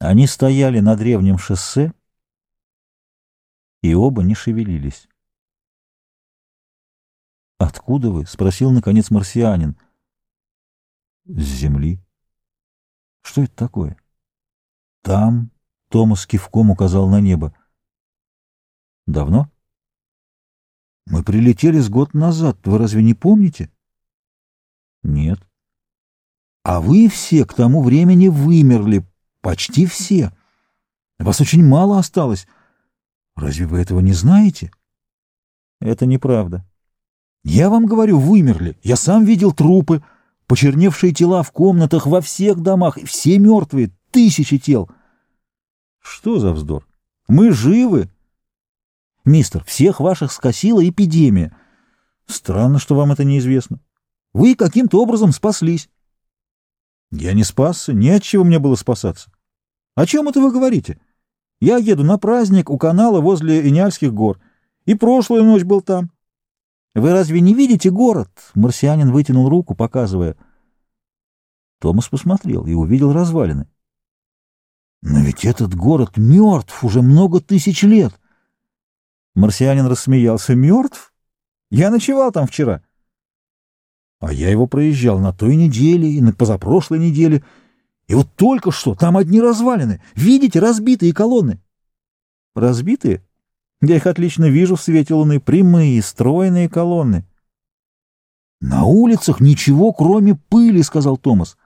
Они стояли на древнем шоссе, и оба не шевелились. «Откуда вы?» — спросил, наконец, марсианин. «С земли». «Что это такое?» «Там», — Томас кивком указал на небо. «Давно?» «Мы прилетели с год назад. Вы разве не помните?» «Нет». «А вы все к тому времени вымерли, Почти все. Вас очень мало осталось. Разве вы этого не знаете? Это неправда. Я вам говорю, вымерли. Я сам видел трупы, почерневшие тела в комнатах во всех домах, и все мертвые, тысячи тел. Что за вздор? Мы живы. Мистер, всех ваших скосила эпидемия. Странно, что вам это неизвестно. Вы каким-то образом спаслись. Я не спасся, не от чего мне было спасаться. О чем это вы говорите? Я еду на праздник у канала возле Иняльских гор, и прошлую ночь был там. Вы разве не видите город? Марсианин вытянул руку, показывая. Томас посмотрел и увидел развалины. Но ведь этот город мертв уже много тысяч лет. Марсианин рассмеялся. Мертв? Я ночевал там вчера. А я его проезжал на той неделе и на позапрошлой неделе. И вот только что там одни развалины. Видите, разбитые колонны. Разбитые? Я их отлично вижу в свете луны. Прямые, стройные колонны. На улицах ничего, кроме пыли, сказал Томас.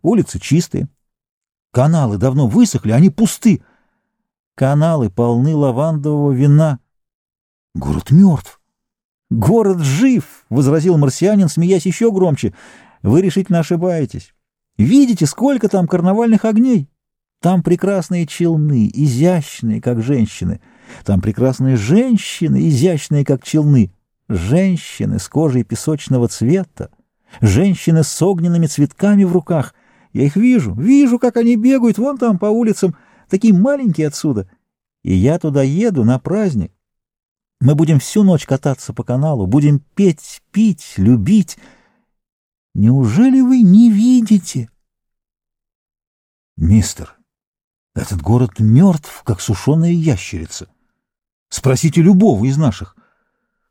Улицы чистые. Каналы давно высохли, они пусты. Каналы полны лавандового вина. Город мертв. «Город жив!» — возразил марсианин, смеясь еще громче. «Вы решительно ошибаетесь. Видите, сколько там карнавальных огней? Там прекрасные челны, изящные, как женщины. Там прекрасные женщины, изящные, как челны. Женщины с кожей песочного цвета. Женщины с огненными цветками в руках. Я их вижу, вижу, как они бегают вон там по улицам, такие маленькие отсюда. И я туда еду на праздник. Мы будем всю ночь кататься по каналу, будем петь, пить, любить. Неужели вы видите? Мистер, этот город мертв, как сушеная ящерица. Спросите любого из наших.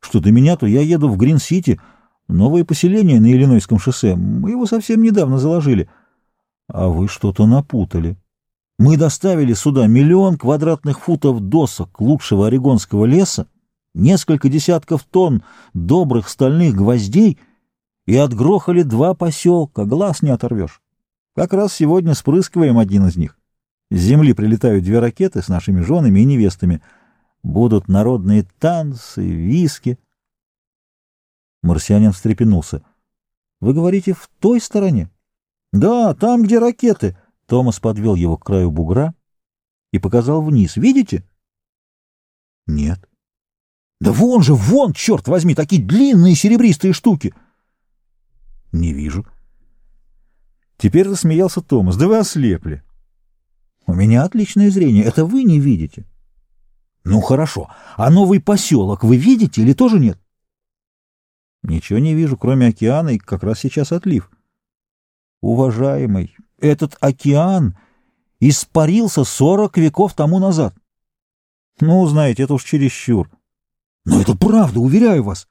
Что до меня, то я еду в Грин-Сити, новое поселение на Иллинойском шоссе. Мы его совсем недавно заложили. А вы что-то напутали. Мы доставили сюда миллион квадратных футов досок лучшего орегонского леса, несколько десятков тонн добрых стальных гвоздей и отгрохали два поселка, глаз не оторвешь. Как раз сегодня спрыскиваем один из них. С земли прилетают две ракеты с нашими женами и невестами. Будут народные танцы, виски. Марсианин встрепенулся. — Вы говорите, в той стороне? — Да, там, где ракеты. Томас подвел его к краю бугра и показал вниз. — Видите? — Нет. Да вон же, вон, черт возьми, такие длинные серебристые штуки. Не вижу. Теперь засмеялся Томас. Да вы ослепли. У меня отличное зрение. Это вы не видите. Ну хорошо. А новый поселок вы видите или тоже нет? Ничего не вижу, кроме океана, и как раз сейчас отлив. Уважаемый, этот океан испарился сорок веков тому назад. Ну, знаете, это уж чересчур. Но это правда, уверяю вас.